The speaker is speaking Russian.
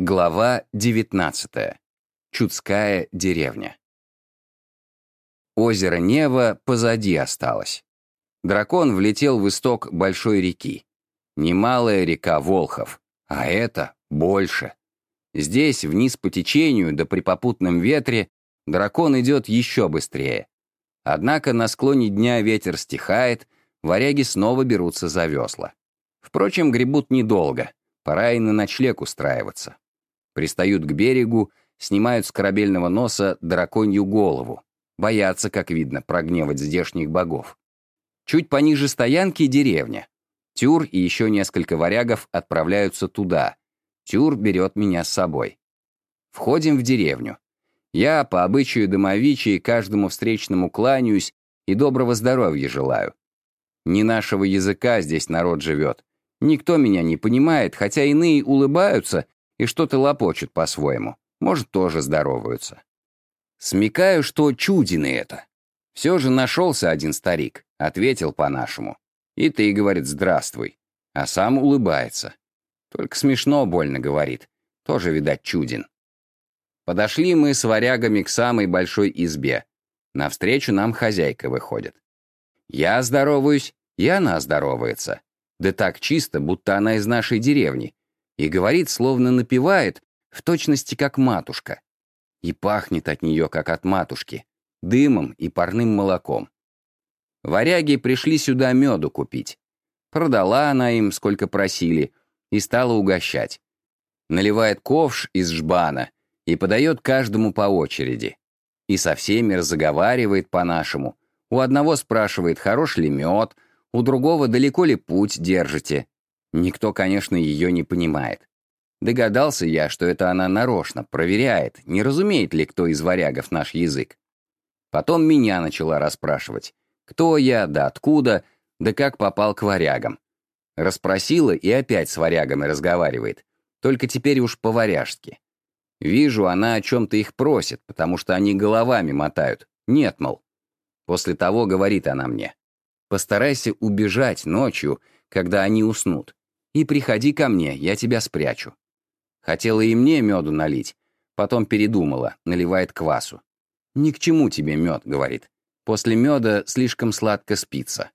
Глава 19. Чудская деревня. Озеро Нева позади осталось. Дракон влетел в исток большой реки. Немалая река Волхов, а это больше. Здесь, вниз по течению, да при попутном ветре, дракон идет еще быстрее. Однако на склоне дня ветер стихает, варяги снова берутся за весла. Впрочем, гребут недолго, пора и на ночлег устраиваться пристают к берегу, снимают с корабельного носа драконью голову. Боятся, как видно, прогневать здешних богов. Чуть пониже стоянки — деревня. Тюр и еще несколько варягов отправляются туда. Тюр берет меня с собой. Входим в деревню. Я, по обычаю домовичей, каждому встречному кланяюсь и доброго здоровья желаю. Не нашего языка здесь народ живет. Никто меня не понимает, хотя иные улыбаются и что-то лопочут по-своему. Может, тоже здороваются. Смекаю, что чудины это. Все же нашелся один старик, ответил по-нашему. И ты, говорит, здравствуй. А сам улыбается. Только смешно больно говорит. Тоже, видать, чудин. Подошли мы с варягами к самой большой избе. Навстречу нам хозяйка выходит. Я здороваюсь, и она здоровается. Да так чисто, будто она из нашей деревни, и говорит, словно напевает, в точности как матушка. И пахнет от нее, как от матушки, дымом и парным молоком. Варяги пришли сюда меду купить. Продала она им, сколько просили, и стала угощать. Наливает ковш из жбана и подает каждому по очереди. И со всеми разговаривает по-нашему. У одного спрашивает, хорош ли мед, у другого далеко ли путь держите, Никто, конечно, ее не понимает. Догадался я, что это она нарочно, проверяет, не разумеет ли кто из варягов наш язык. Потом меня начала расспрашивать. Кто я, да откуда, да как попал к варягам. Расспросила и опять с варягами разговаривает, только теперь уж по-варяжски. Вижу, она о чем-то их просит, потому что они головами мотают. Нет, мол. После того говорит она мне. Постарайся убежать ночью, когда они уснут и приходи ко мне, я тебя спрячу». Хотела и мне меду налить, потом передумала, наливает квасу. «Ни к чему тебе мед», — говорит. «После меда слишком сладко спится».